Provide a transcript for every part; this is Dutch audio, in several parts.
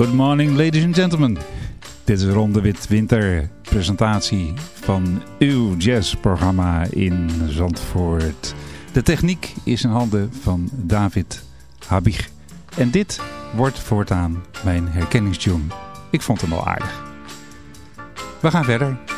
Good morning, ladies and gentlemen. Dit is Ronde Wit Winter presentatie van uw jazzprogramma in Zandvoort. De techniek is in handen van David Habig. En dit wordt voortaan mijn herkenningstune. Ik vond hem wel aardig. We gaan verder.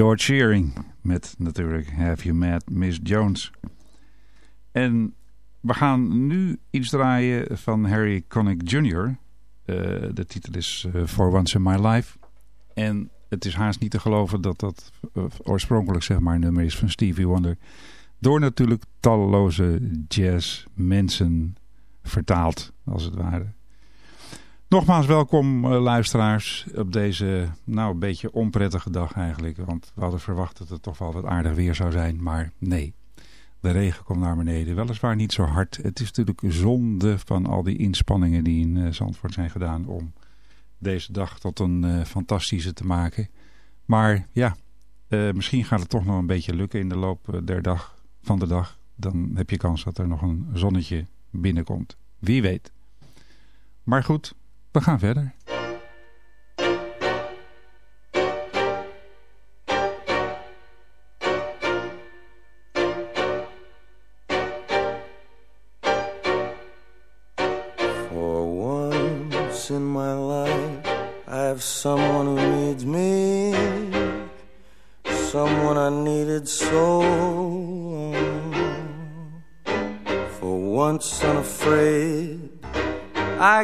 George Shearing met natuurlijk Have You Met Miss Jones. En we gaan nu iets draaien van Harry Connick Jr. Eh, de titel is uh, For Once in My Life. En het is haast niet te geloven dat dat uh, oorspronkelijk zeg maar een nummer is van Stevie Wonder. Door natuurlijk talloze jazzmensen vertaald, als het ware. Nogmaals welkom luisteraars op deze nou een beetje onprettige dag eigenlijk. Want we hadden verwacht dat het toch wel wat aardig weer zou zijn, maar nee. De regen komt naar beneden. Weliswaar niet zo hard. Het is natuurlijk zonde van al die inspanningen die in uh, Zandvoort zijn gedaan om deze dag tot een uh, fantastische te maken. Maar ja, misschien gaat het toch nog een beetje lukken in de loop der dag, van de dag. Dan heb je kans dat er nog een zonnetje binnenkomt. Wie weet. Maar goed, we gaan verder.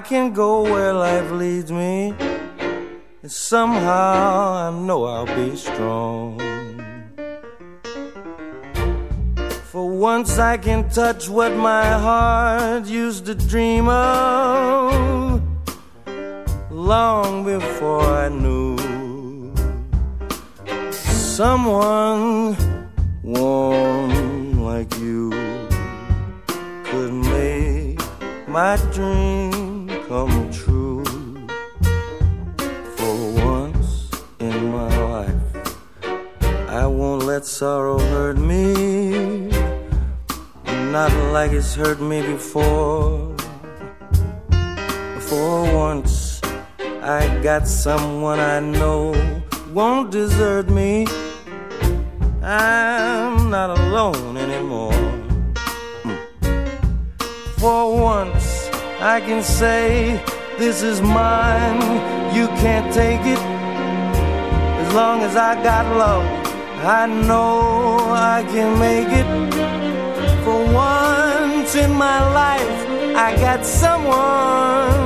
Can go where life leads me, and somehow I know I'll be strong. For once I can touch what my heart used to dream of long before I knew someone warm like you could make my dream come true. For once in my life, I won't let sorrow hurt me, not like it's hurt me before. For once I got someone I know won't desert me. I'm not alone anymore. Hmm. For once, I can say, This is mine, you can't take it. As long as I got love, I know I can make it. For once in my life, I got someone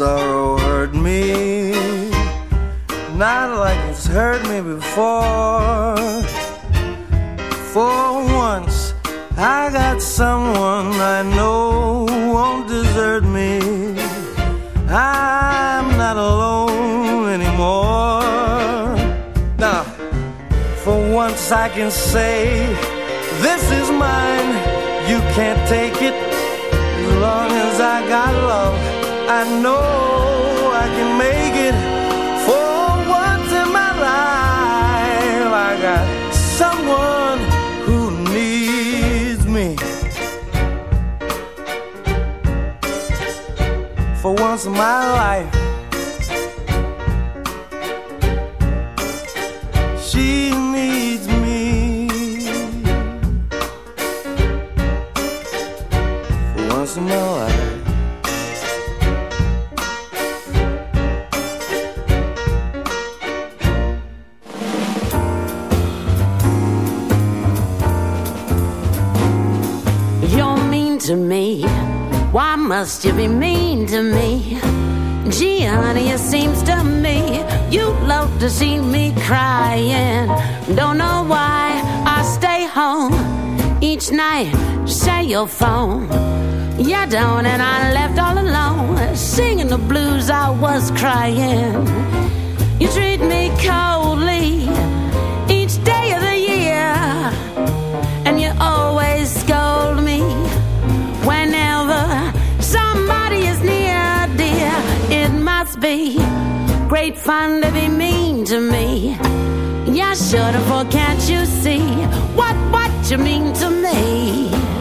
sorrow hurt me, not like it's hurt me before. For once, I got someone I know won't desert me. I'm not alone anymore. Now, for once, I can say, This is mine, you can't take it as I got love. I know I can make it for once in my life. I got someone who needs me. For once in my life, she needs must you be mean to me? Gee, honey, it seems to me you love to see me crying. Don't know why I stay home each night. Say your phone. You don't, and I left all alone, singing the blues. I was crying. You treat me coldly be great fun to be mean to me. Yeah, sure, for can't you see what what you mean to me?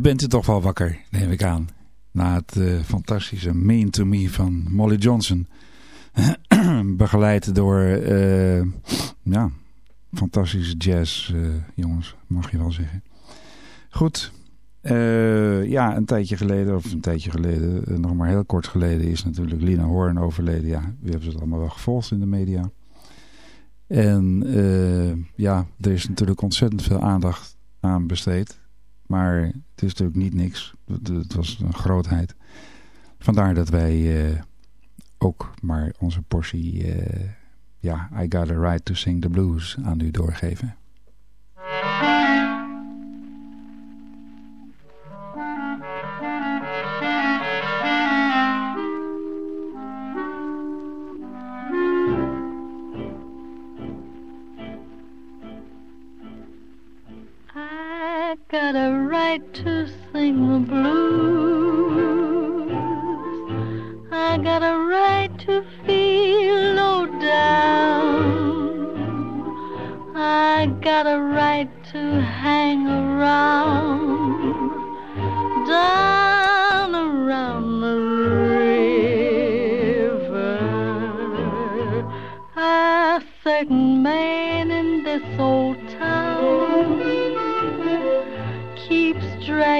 Bent u toch wel wakker, neem ik aan. Na het eh, fantastische Mean to Me van Molly Johnson. Begeleid door, eh, ja, fantastische jazz, eh, jongens, mag je wel zeggen. Goed, ja, een tijdje geleden, of een tijdje geleden, nog maar heel kort geleden, is natuurlijk Lina Horn overleden. Ja, we hebben het allemaal wel gevolgd in de media. En ja, er is natuurlijk ontzettend veel aandacht aan besteed. Maar het is natuurlijk niet niks. Het, was een grootheid. Vandaar dat wij eh, ook maar onze portie, eh, ja, I Got a Right to Sing the Blues aan u doorgeven. Right to sing the blues. I got a right to feel low down. I got a right to hang around.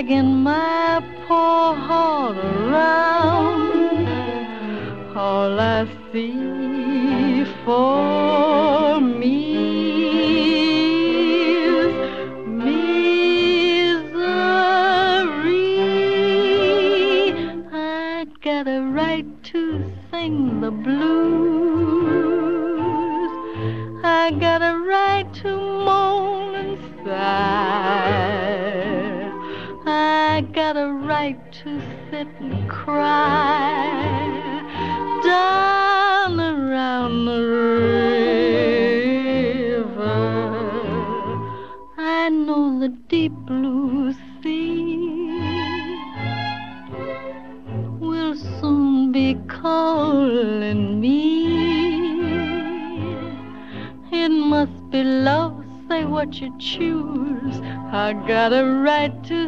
Dragging my poor heart around. All I see for me got a right to sit and cry down around the river. I know the deep blue sea will soon be calling me. It must be love, say what you choose. I got a right to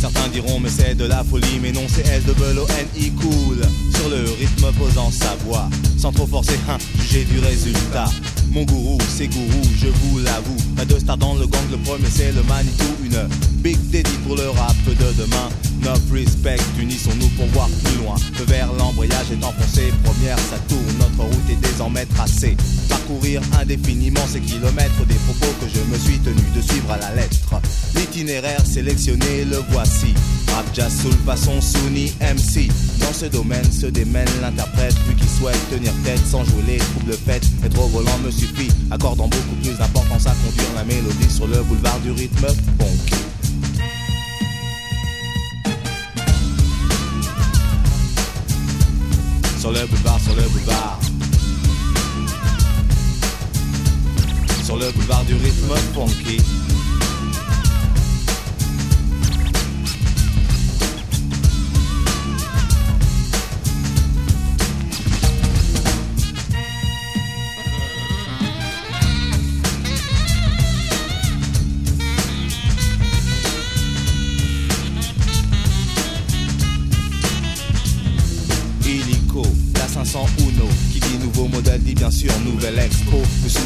Certains diront, mais c'est de la folie. Mais non, c'est S-O-N-I cool. Sur le rythme posant sa voix. Sans trop forcer, hein, juger du résultat. Mon gourou, c'est gourou, je vous l'avoue. Pas de star dans le gang, le premier c'est le Manitou. Une big daddy pour le rap de demain. Enough respect, unissons-nous pour voir plus loin. Le vers l'embrayage est enfoncé, première ça tourne. Notre route est désormais tracée. Parcourir indéfiniment ces kilomètres des propos que je me suis tenu de suivre à la lettre. L'itinéraire sélectionné, le voici. Rap jazz soul façon Sunni MC. Dans ce domaine se démène l'interprète, lui qui souhaite tenir tête sans jouer les troubles fêtes. Être au volant me suffit, accordant beaucoup plus d'importance à conduire la mélodie sur le boulevard du rythme funky. Sur le boulevard, sur le boulevard. Sur le boulevard du rythme funky.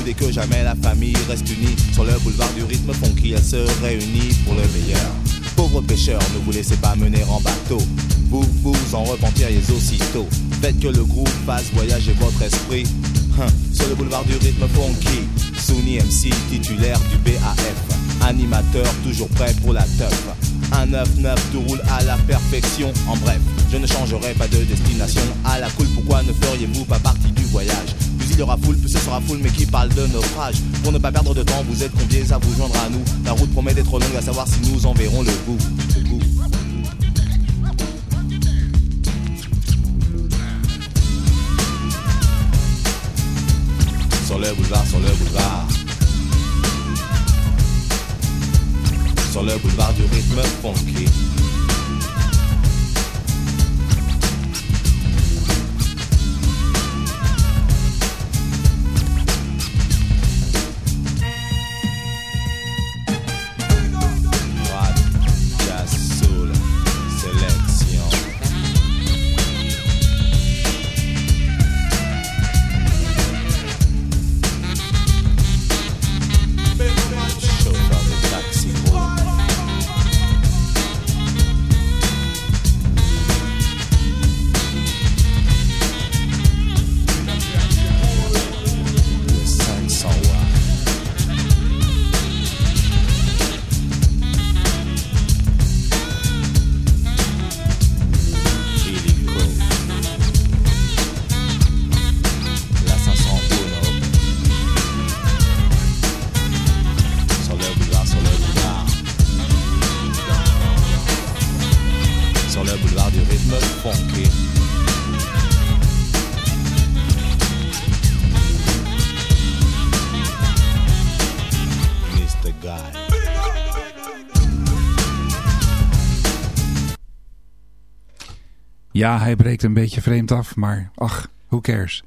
Soudée que jamais la famille reste unie Sur le boulevard du rythme funky elle se réunit pour le meilleur Pauvres pêcheurs, ne vous laissez pas mener en bateau Vous vous en repentiriez aussitôt Faites que le groupe fasse voyager votre esprit Hein, Sur le boulevard du rythme funky Souni MC titulaire du BAF Animateur, toujours prêt pour la teuf. Un 9-9 tout roule à la perfection. En bref, je ne changerai pas de destination. À la cool, pourquoi ne feriez-vous pas partie du voyage? Plus il y aura foule, plus ce sera foule, mais qui parle de naufrage. Pour ne pas perdre de temps, vous êtes conviés à vous joindre à nous. La route promet d'être longue, à savoir si nous en verrons le bout. Le. Sur le boulevard, sur le boulevard. Sur le boulevard du rythme funky. Ja, hij breekt een beetje vreemd af, maar ach, who cares.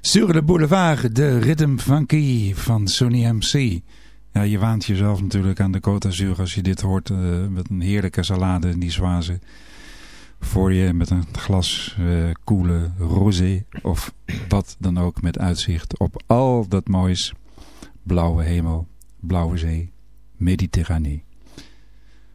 Sur le boulevard, de rhythm funky van Sony MC. Ja, je waant jezelf natuurlijk aan de Côte d'Azur als je dit hoort. eh, met een heerlijke salade in die zwazen. Voor je met een glas eh koele rosé. Of wat dan ook met uitzicht op al dat moois. Blauwe hemel, blauwe zee, Mediterranee.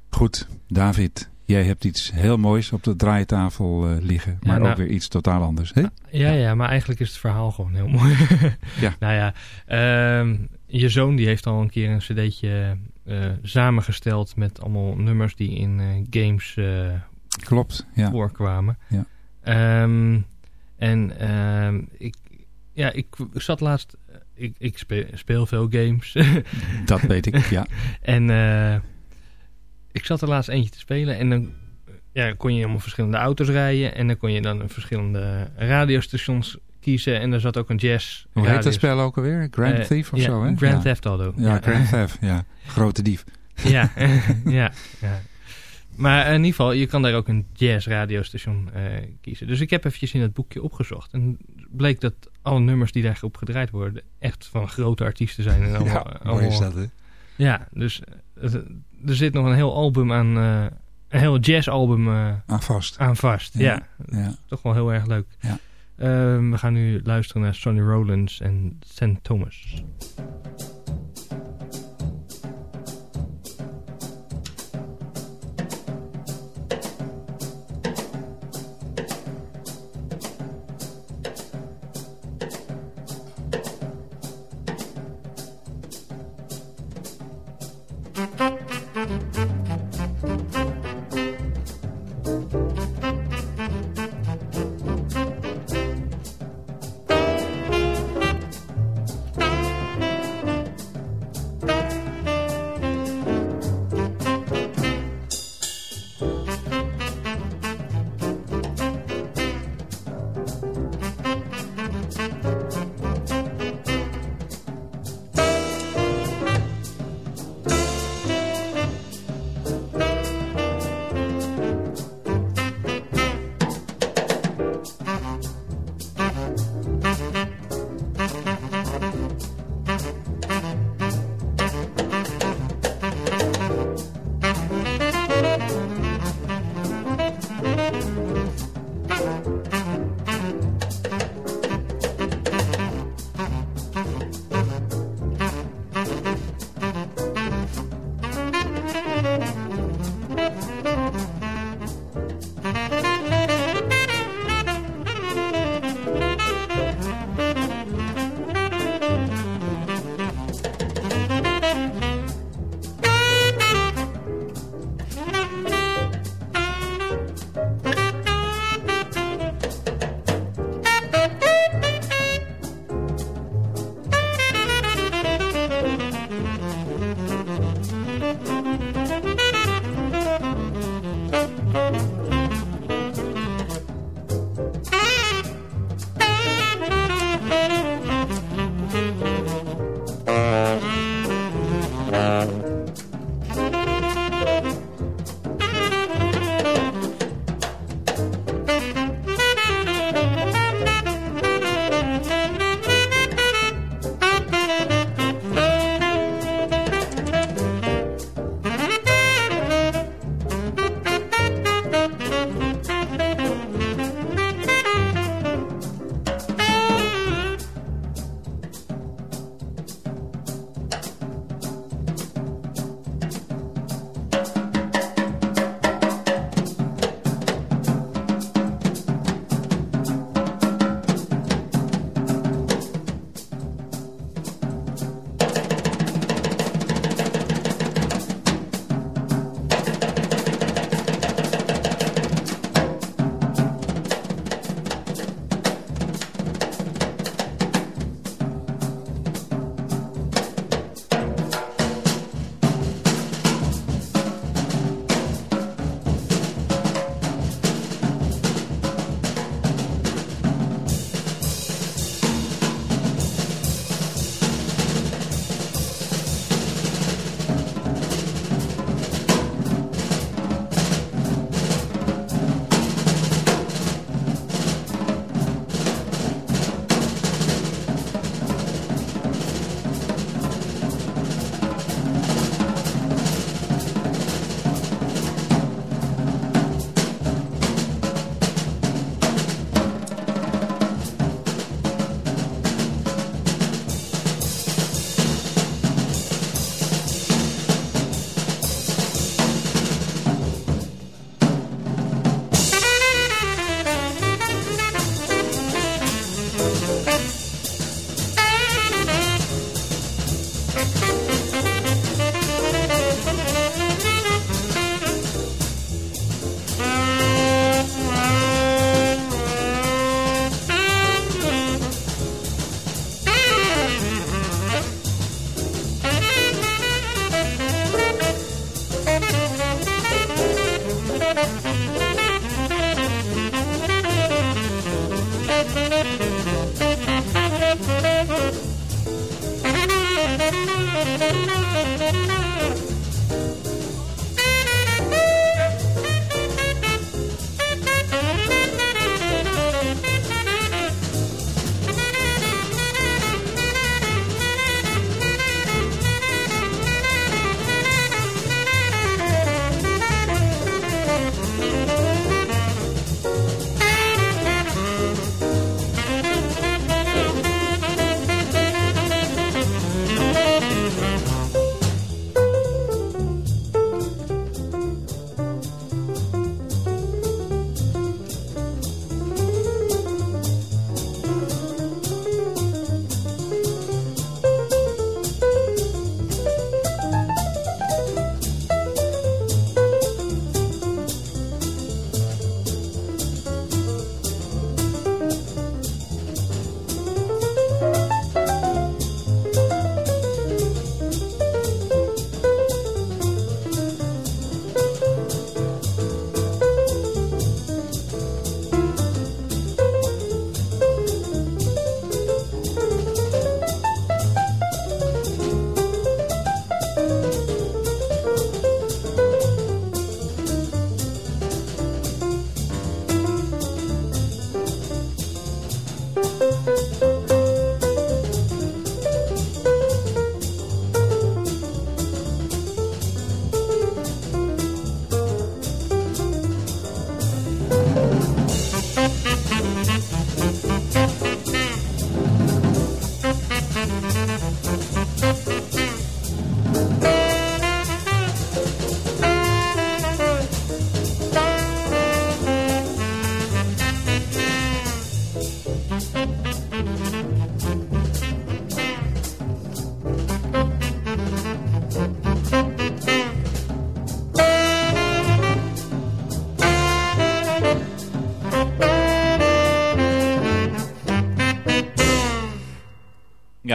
Goed, David, jij hebt iets heel moois op de draaitafel eh, liggen. Ja, Maar nou- ook weer iets totaal anders. Hè? Ja, ja, maar eigenlijk is het verhaal gewoon heel mooi. Ja. Nou ja, ehm, je zoon die heeft al een keer een cd'tje eh, samengesteld met allemaal nummers die in eh, games Klopt, ja. voorkwamen. Ja. Ehm, en ehm, ik, ja, ik zat laatst... Ik, ik speel, speel veel games. Dat weet ik, ja. En ik zat er laatst eentje te spelen en dan ja, kon je allemaal verschillende auto's rijden. En dan kon je dan verschillende radiostations kiezen. En er zat ook een jazz. Hoe heet dat spel ook alweer? Grand Eh, Thief of ja, zo, hè? Grand ja. Theft Auto. Ja, Grand Theft, ja. Grote dief. Ja, ja, ja. Maar in ieder geval, je kan daar ook een jazz radiostation eh, kiezen. Dus ik heb eventjes in het boekje opgezocht. En bleek dat alle nummers die daarop gedraaid worden... echt van grote artiesten zijn. En allemaal, Ja, mooi is allemaal- dat, hè? Ja, dus eh, er zit nog een heel album aan... eh, een heel jazzalbum eh, Aan vast. aan vast. Ja, Ja, ja. toch wel heel erg leuk. Ja. Ehm, we gaan nu luisteren naar Sonny Rollins en St. Thomas.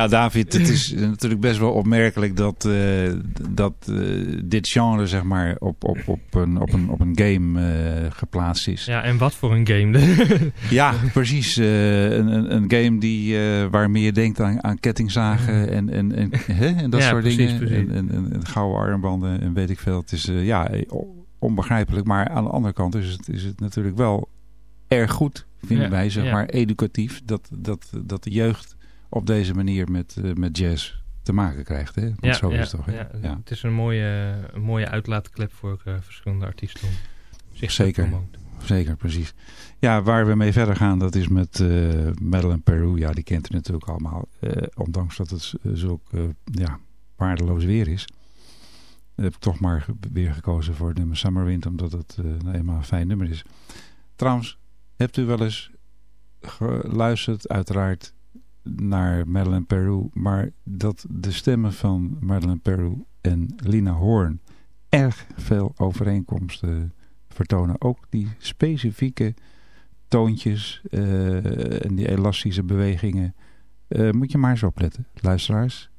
Ja, David, het is natuurlijk best wel opmerkelijk dat, eh, dat eh, dit genre zeg maar op, op, op, een, op, een, op een game eh, geplaatst is. Ja, en wat voor een game. Ja, precies. een, een, een game die, waarmee je denkt aan, aan kettingzagen en, en, en, hè, en dat Ja, soort precies, dingen. precies. En, en, en, en gouden armbanden en weet ik veel. Het is ja, onbegrijpelijk. Maar aan de andere kant is het, is het natuurlijk wel erg goed, vinden Ja, wij, zeg ja. maar, educatief. Dat, dat, dat de jeugd op deze manier met, eh, met jazz te maken krijgt. Hè? Want zo is het toch. hè? ja. Ja. Het is een mooie, een mooie uitlaatklep voor eh, verschillende artiesten. om Zeker. promoten. Zeker, precies. Ja, waar we mee verder gaan, dat is met eh Madeleine Peru. Ja, die kent u natuurlijk allemaal. Ondanks dat het zulk ja, waardeloos weer is. Heb ik toch maar weer gekozen voor het nummer Summer Wind. Omdat het nou eenmaal een fijn nummer is. Trouwens, hebt u wel eens geluisterd, uiteraard, naar Madeleine Peru. Maar dat de stemmen van Madeleine Peru en Lina Horn erg veel overeenkomsten vertonen. Ook die specifieke toontjes eh, en die elastische bewegingen. Eh, moet je maar eens opletten, luisteraars.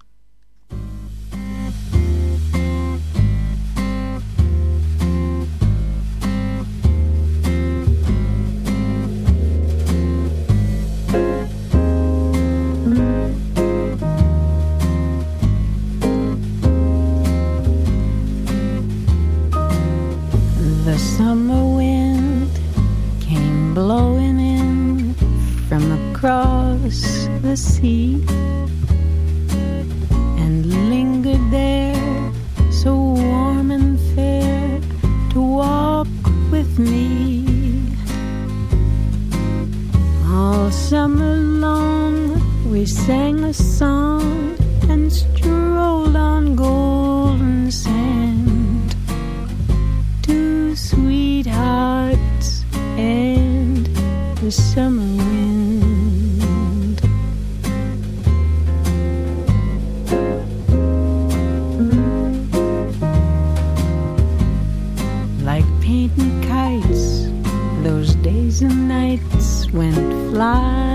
The sea and lingered there so warm and fair to walk with me. All summer long we sang a song and strolled on golden sand two sweethearts and the summer fly.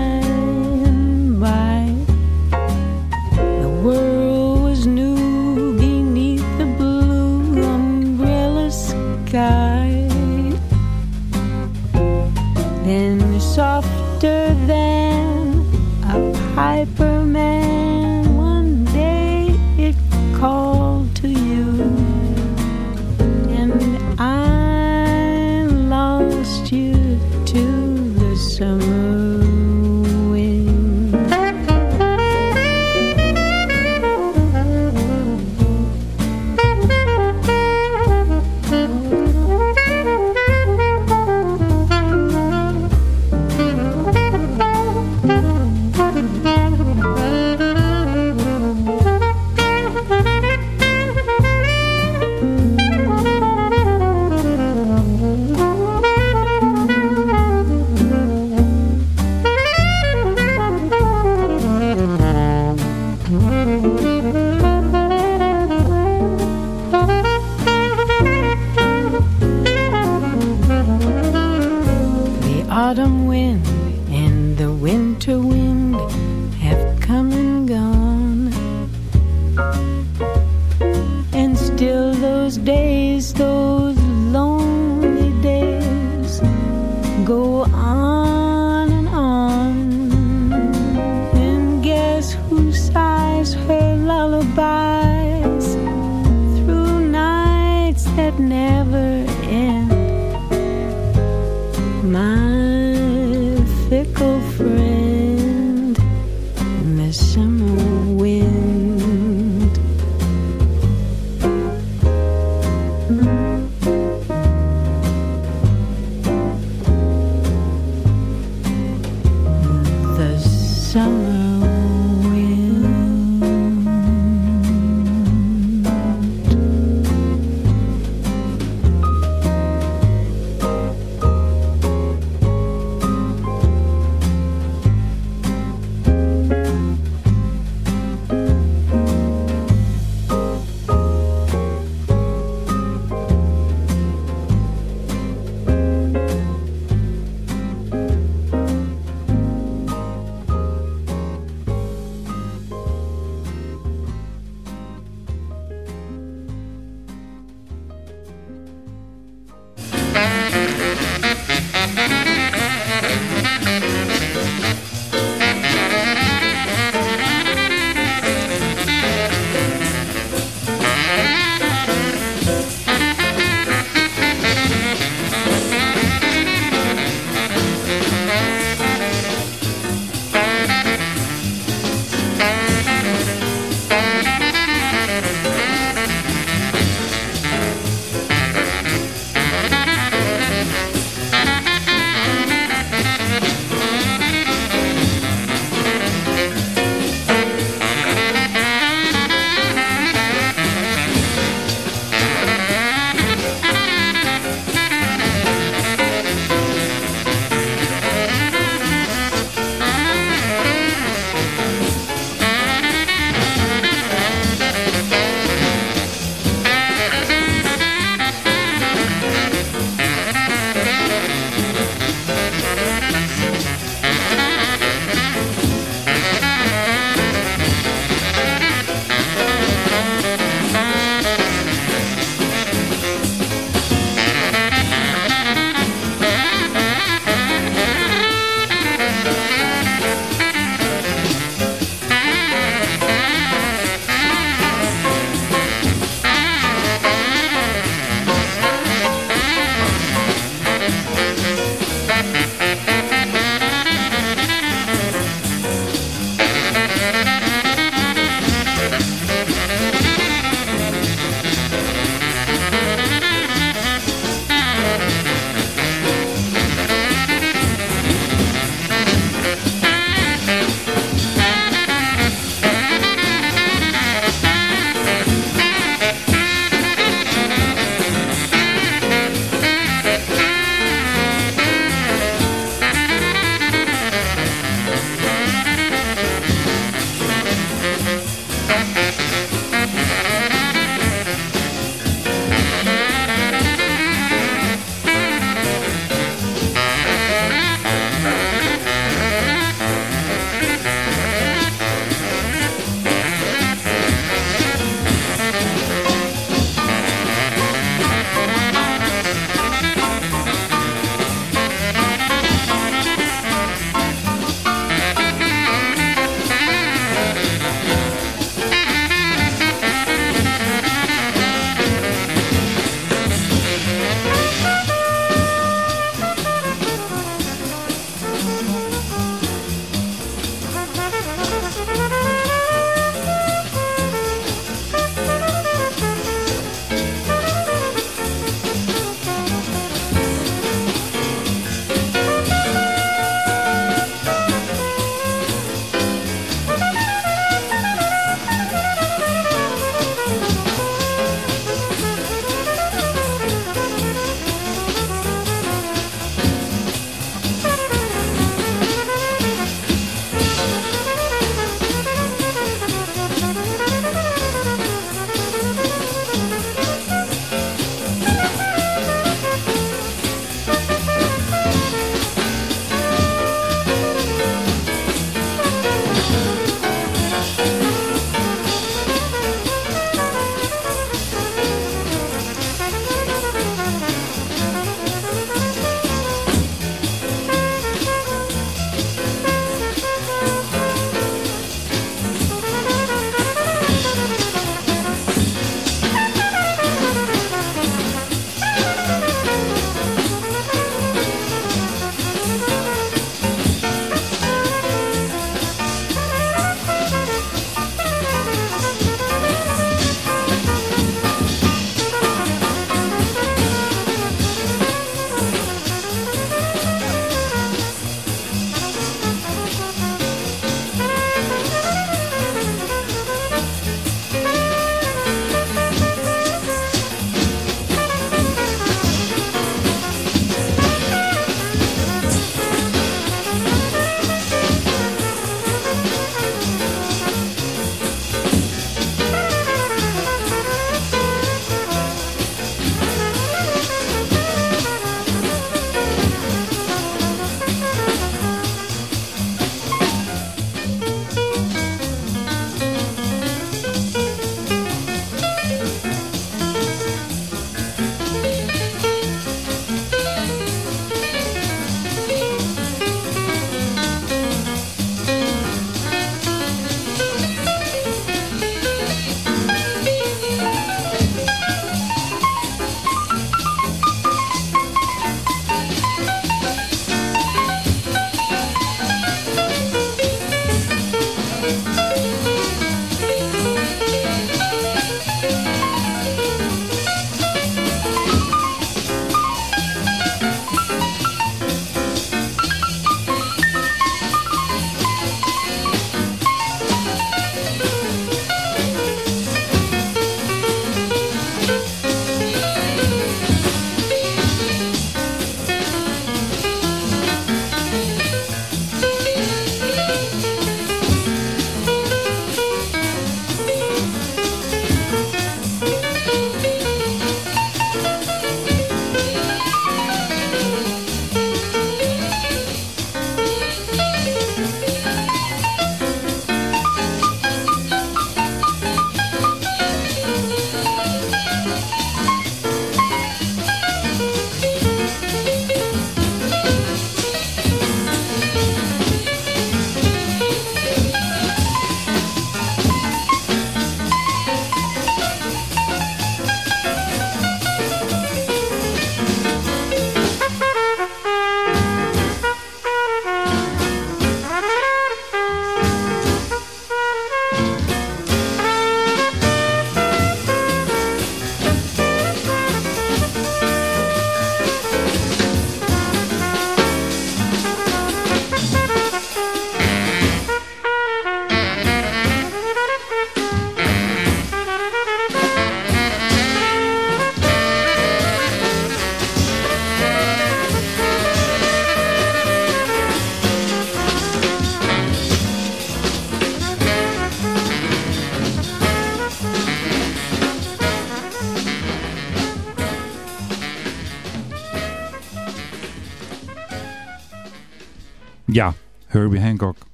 Ja, Herbie Hancock.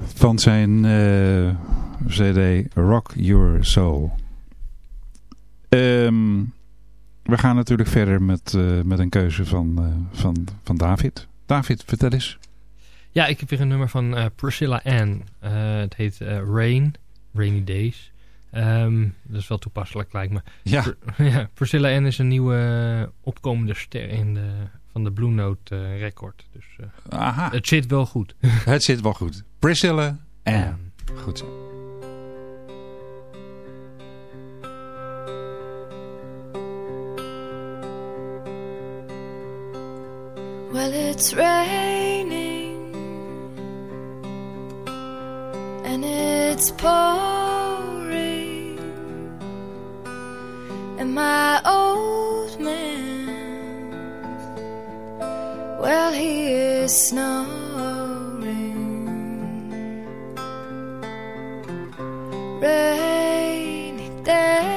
Van zijn eh, cd Rock Your Soul. Ehm, we gaan natuurlijk verder met, eh, met een keuze van, eh, van, van David. David, vertel eens. Ja, ik heb weer een nummer van Priscilla Ann. Het heet Rain, Rainy Days. Ehm, dat is wel toepasselijk, lijkt me. Ja. Pr- ja Priscilla Ann is een nieuwe opkomende ster in de, van de Blue Note eh, record. Dus eh, Aha. het zit wel goed. Het zit wel goed. Priscilla Ann. Goed zo. Well, it's raining and it's pouring, and my old well, he is snoring. Rainy day,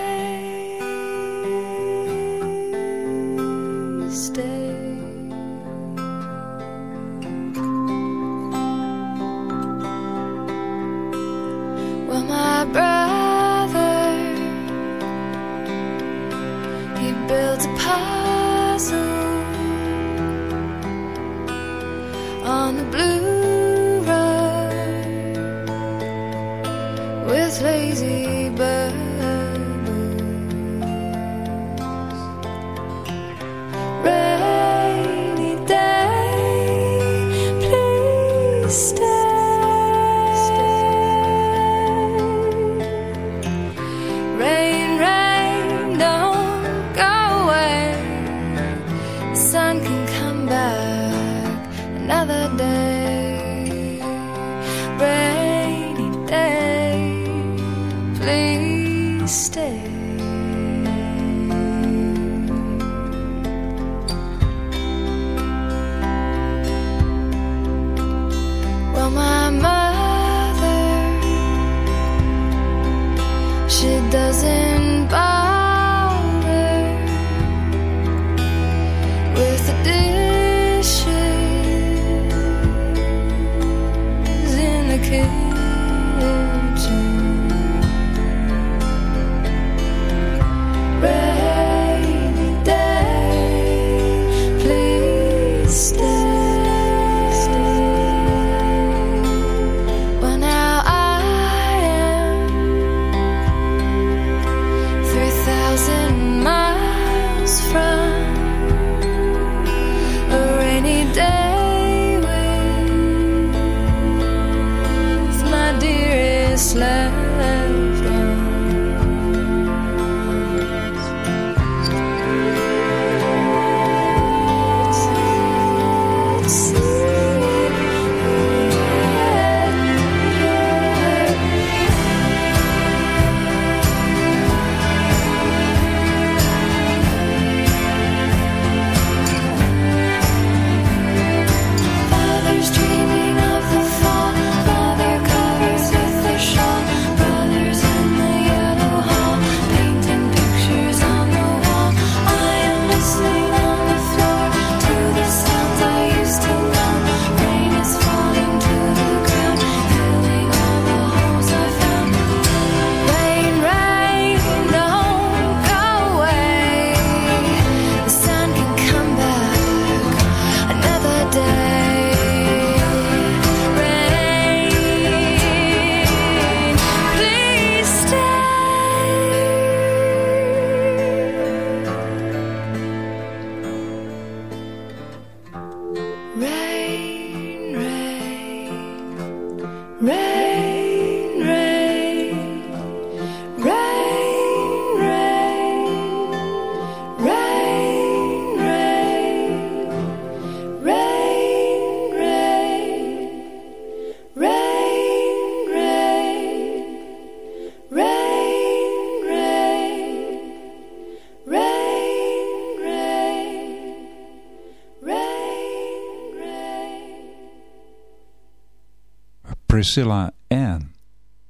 Priscilla Ann.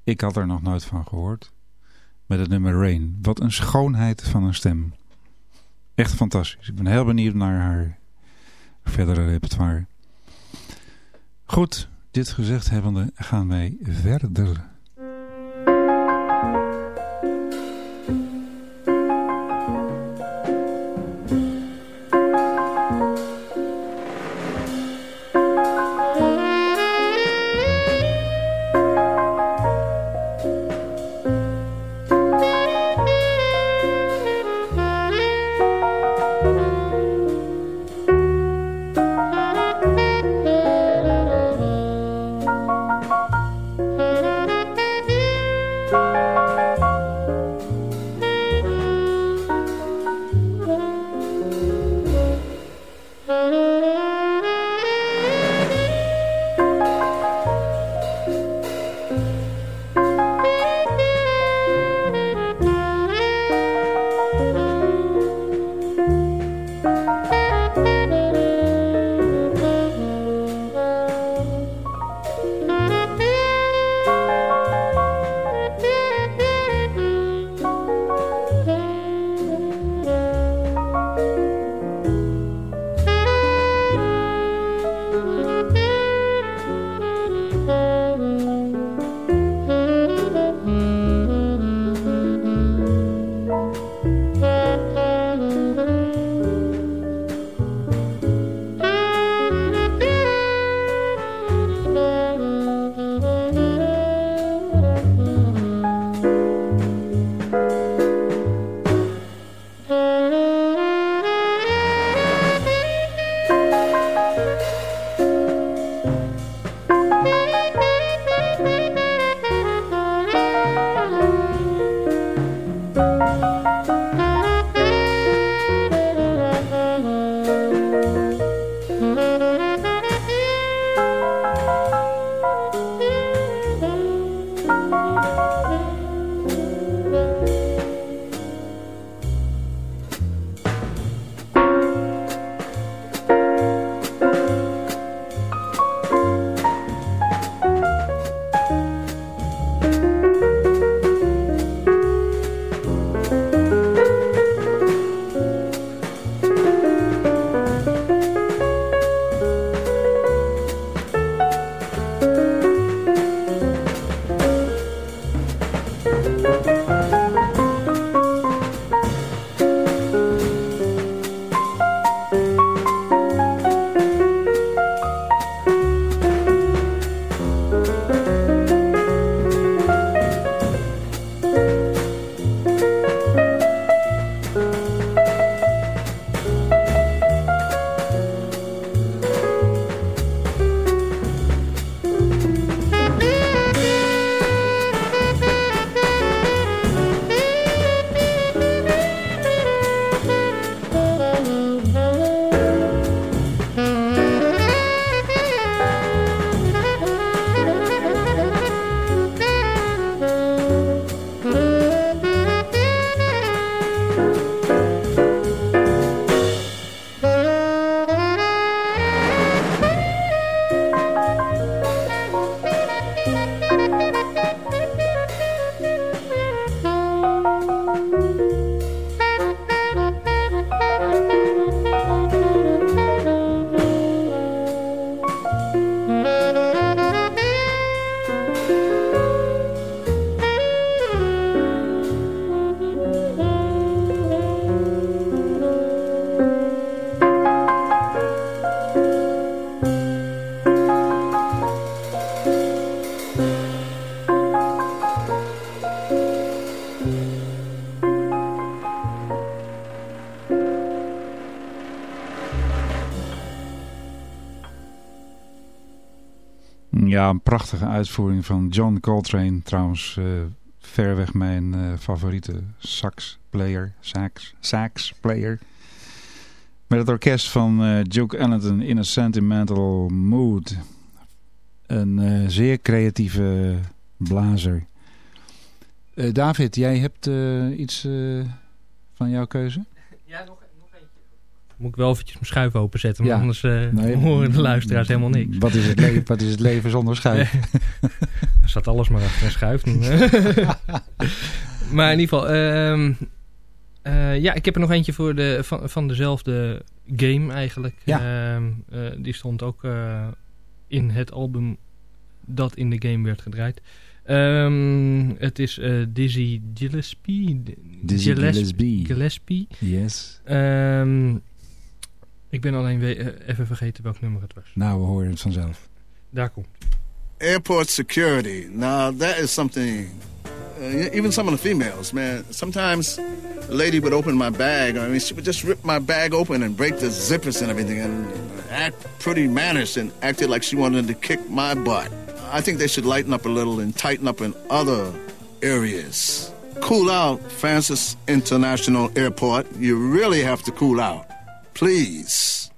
Ik had er nog nooit van gehoord. Met het nummer Rain. Wat een schoonheid van een stem. Echt fantastisch. Ik ben heel benieuwd naar haar verdere repertoire. Goed, dit gezegd hebbende gaan wij verder. Ja, een prachtige uitvoering van John Coltrane. Trouwens, eh, verreweg mijn eh, favoriete sax-player. Sax, sax-player. Met het orkest van eh, Duke Ellington in a Sentimental Mood. Een zeer creatieve blazer. David, jij hebt iets van jouw keuze? Ja, nog. Moet ik wel eventjes mijn schuif openzetten, want Ja. anders eh, Nee. horen de luisteraars helemaal niks. Wat is het, le- wat is het leven zonder schuif? Er staat alles maar achter een schuif. maar in ieder geval, ehm, eh, ja, ik heb er nog eentje voor de, van, van dezelfde game eigenlijk. Ja. Ehm, eh, die stond ook in het album dat in de game werd gedraaid. Ehm, het is Dizzy Gillespie. Dizzy Gillespie. Gillespie. Yes. Ehm, ik ben alleen eh, even vergeten welk nummer het was. Nou, we horen het vanzelf. Daar komt. Airport security. Now that is something. Uh, even some of the females, man. Sometimes a lady would open my bag. I mean, she would just rip my bag open and break the zippers and everything, and act pretty mannish and acted like she wanted to kick my butt. I think they should lighten up a little and tighten up in other areas. Cool out, Francis International Airport. You really have to cool out, please.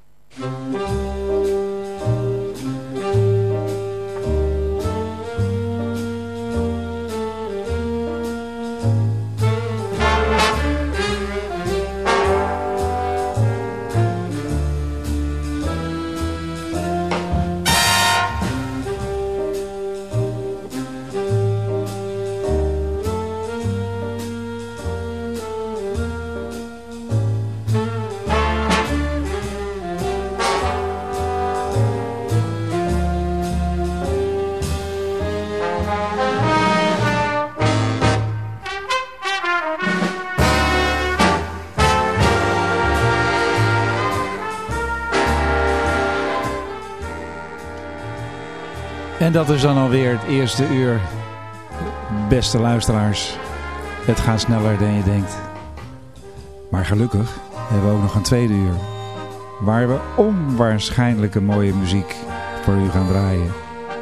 En dat is dan alweer het eerste uur. Beste luisteraars, het gaat sneller dan je denkt. Maar gelukkig hebben we ook nog een tweede uur. Waar we onwaarschijnlijke mooie muziek voor u gaan draaien.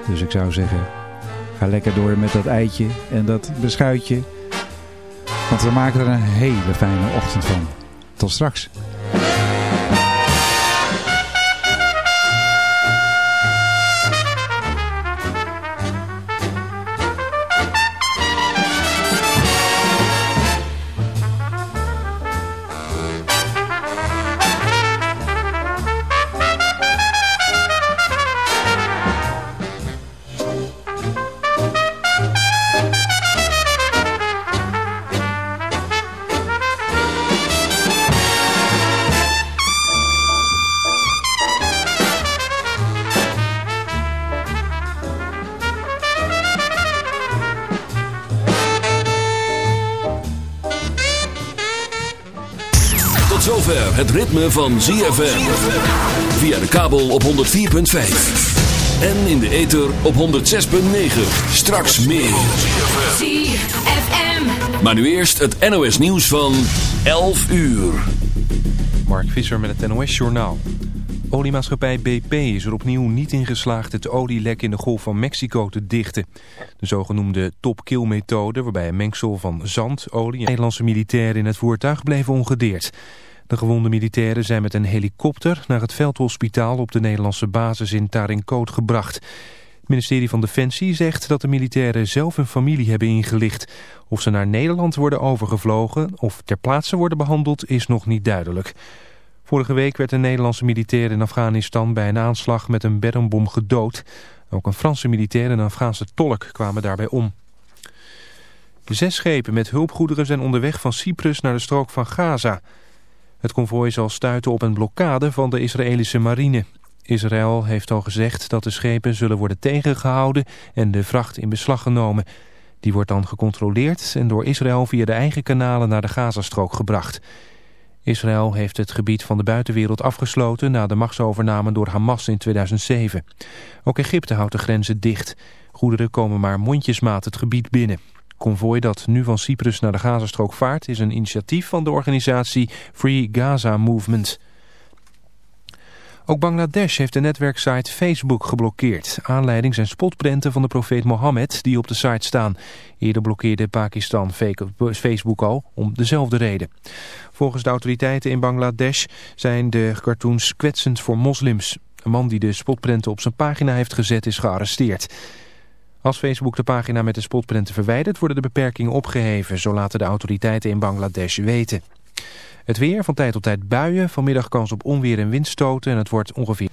Dus ik zou zeggen, ga lekker door met dat eitje en dat beschuitje. Want we maken er een hele fijne ochtend van. Tot straks. Van ZFM. Via de kabel op 104.5. En in de ether op 106.9. Straks meer. ZFM. Maar nu eerst het NOS nieuws van 11 uur. Mark Visser met het NOS Journaal. Oliemaatschappij BP is er opnieuw niet in geslaagd het olielek in de Golf van Mexico te dichten. De zogenoemde top-kill-methode, waarbij een mengsel van zand, olie en Nederlandse militairen in het voertuig bleven ongedeerd. De gewonde militairen zijn met een helikopter naar het veldhospitaal op de Nederlandse basis in Tarinkot gebracht. Het ministerie van Defensie zegt dat de militairen zelf hun familie hebben ingelicht. Of ze naar Nederland worden overgevlogen of ter plaatse worden behandeld is nog niet duidelijk. Vorige week werd een Nederlandse militair in Afghanistan bij een aanslag met een bermbom gedood. Ook een Franse militair en een Afghaanse tolk kwamen daarbij om. Zes schepen met hulpgoederen zijn onderweg van Cyprus naar de strook van Gaza. Het konvooi zal stuiten op een blokkade van de Israëlische marine. Israël heeft al gezegd dat de schepen zullen worden tegengehouden en de vracht in beslag genomen. Die wordt dan gecontroleerd en door Israël via de eigen kanalen naar de Gazastrook gebracht. Israël heeft het gebied van de buitenwereld afgesloten na de machtsovername door Hamas in 2007. Ook Egypte houdt de grenzen dicht. Goederen komen maar mondjesmaat het gebied binnen. Convoy dat nu van Cyprus naar de Gazastrook vaart is een initiatief van de organisatie Free Gaza Movement. Ook Bangladesh heeft de netwerksite Facebook geblokkeerd. Aanleiding zijn spotprenten van de profeet Mohammed die op de site staan. Eerder blokkeerde Pakistan Facebook al om dezelfde reden. Volgens de autoriteiten in Bangladesh zijn de cartoons kwetsend voor moslims. Een man die de spotprenten op zijn pagina heeft gezet is gearresteerd. Als Facebook de pagina met de spotprenten verwijdert worden de beperkingen opgeheven. Zo laten de autoriteiten in Bangladesh weten. Het weer, van tijd tot tijd buien, vanmiddag kans op onweer en windstoten en het wordt ongeveer...